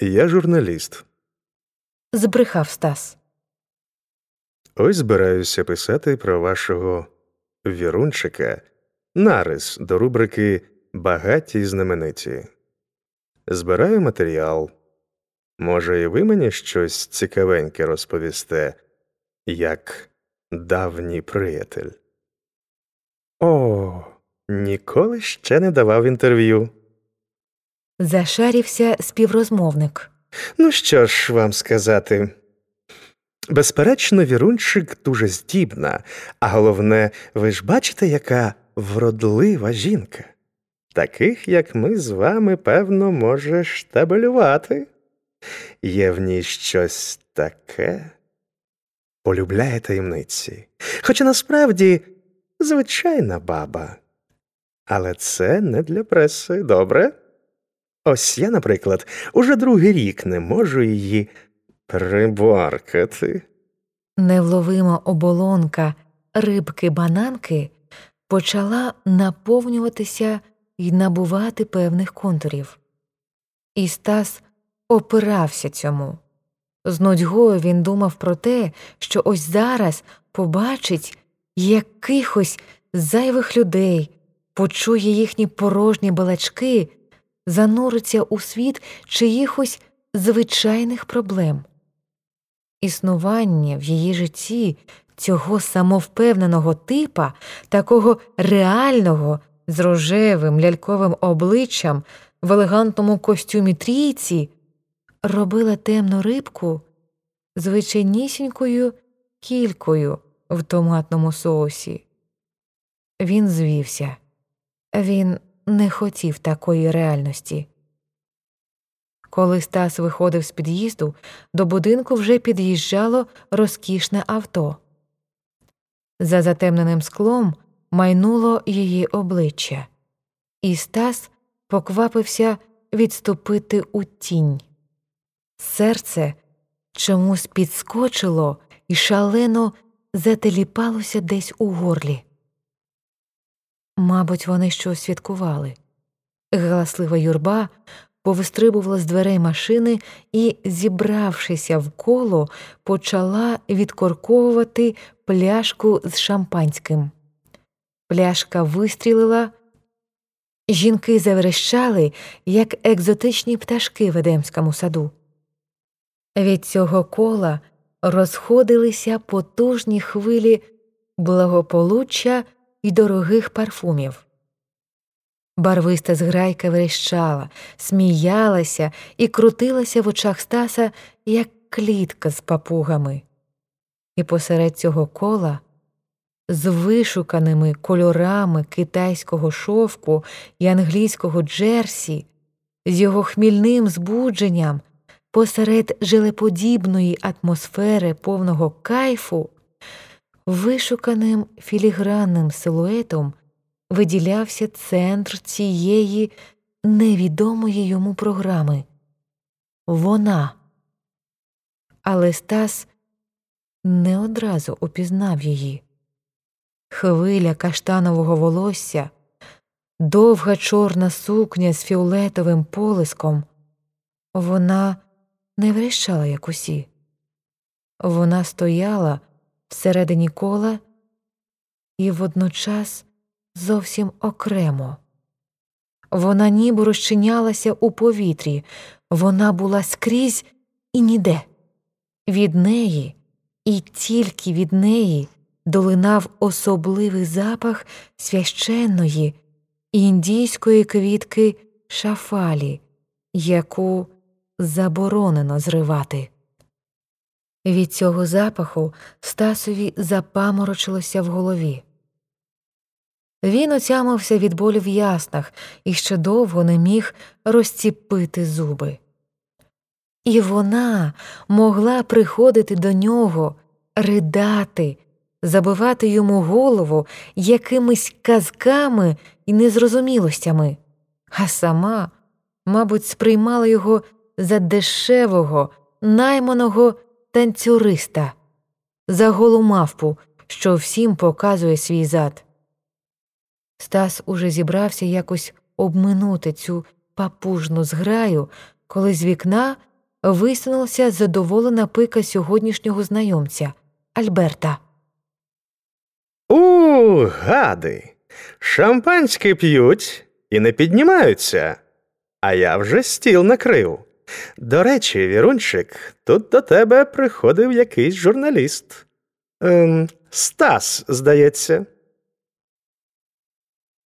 Я журналіст. збрехав Стас. Ось збираюся писати про вашого вірунчика нарис до рубрики Багаті й знамениті. Збираю матеріал. Може, і ви мені щось цікавеньке розповісте, як давній приятель. О, ніколи ще не давав інтерв'ю. Зашарівся співрозмовник. Ну, що ж вам сказати? Безперечно, вірунчик дуже здібна, а головне, ви ж бачите, яка вродлива жінка. Таких, як ми з вами, певно, може штабелювати. Є в ній щось таке, полюбляє таємниці. Хоча насправді звичайна баба. Але це не для преси, добре? Ось я, наприклад, уже другий рік не можу її приборкати. Невловима оболонка рибки бананки почала наповнюватися і набувати певних контурів. І Стас опирався цьому. З нудьгою він думав про те, що ось зараз побачить якихось зайвих людей, почує їхні порожні балачки, зануриться у світ чиїхось звичайних проблем. Існування в її житті цього самовпевненого типа, такого реального, з рожевим ляльковим обличчям в елегантному костюмі трійці, робила темну рибку звичайнісінькою кількою в томатному соусі. Він звівся. Він не хотів такої реальності. Коли Стас виходив з під'їзду, до будинку вже під'їжджало розкішне авто. За затемненим склом майнуло її обличчя, і Стас поквапився відступити у тінь. Серце чомусь підскочило і шалено зателіпалося десь у горлі. Мабуть, вони щось святкували. Галаслива юрба повистрибувала з дверей машини і, зібравшися в коло, почала відкорковувати пляшку з шампанським. Пляшка вистрілила, жінки заверещали, як екзотичні пташки в Едемському саду. Від цього кола розходилися потужні хвилі благополуччя і дорогих парфумів. Барвиста зграйка верещала, сміялася і крутилася в очах Стаса, як клітка з папугами. І посеред цього кола, з вишуканими кольорами китайського шовку і англійського джерсі, з його хмільним збудженням, посеред жилеподібної атмосфери повного кайфу, вишуканим філігранним силуетом виділявся центр цієї невідомої йому програми вона. Але Стас не одразу упізнав її. Хвиля каштанового волосся, довга чорна сукня з фіолетовим полиском. Вона не врещала, як усі. Вона стояла всередині кола і водночас зовсім окремо. Вона ніби розчинялася у повітрі, вона була скрізь і ніде. Від неї і тільки від неї долинав особливий запах священної індійської квітки шафалі, яку заборонено зривати. Від цього запаху Стасові запаморочилося в голові. Він отямився від болю в яснах і ще довго не міг розціпити зуби. І вона могла приходити до нього, ридати, забивати йому голову якимись казками і незрозумілостями, а сама, мабуть, сприймала його за дешевого, найманого танцюриста, за голу мавпу, що всім показує свій зад. Стас уже зібрався якось обминути цю папужну зграю, коли з вікна висунулася задоволена пика сьогоднішнього знайомця Альберта. У, гади. Шампанське п'ють і не піднімаються. А я вже стіл накрив. До речі, Вірунчик, тут до тебе приходив якийсь журналіст. Ем, Стас, здається.